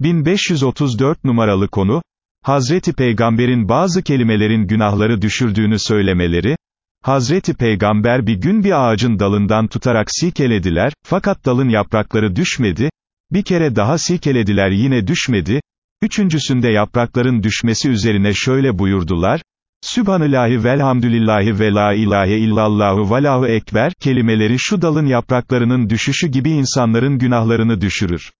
1534 numaralı konu, Hazreti Peygamber'in bazı kelimelerin günahları düşürdüğünü söylemeleri, Hazreti Peygamber bir gün bir ağacın dalından tutarak silkelediler, fakat dalın yaprakları düşmedi, bir kere daha silkelediler yine düşmedi, üçüncüsünde yaprakların düşmesi üzerine şöyle buyurdular, Sübhanillahi velhamdülillahi ve la ilahe illallahu ve lahu ekber, kelimeleri şu dalın yapraklarının düşüşü gibi insanların günahlarını düşürür.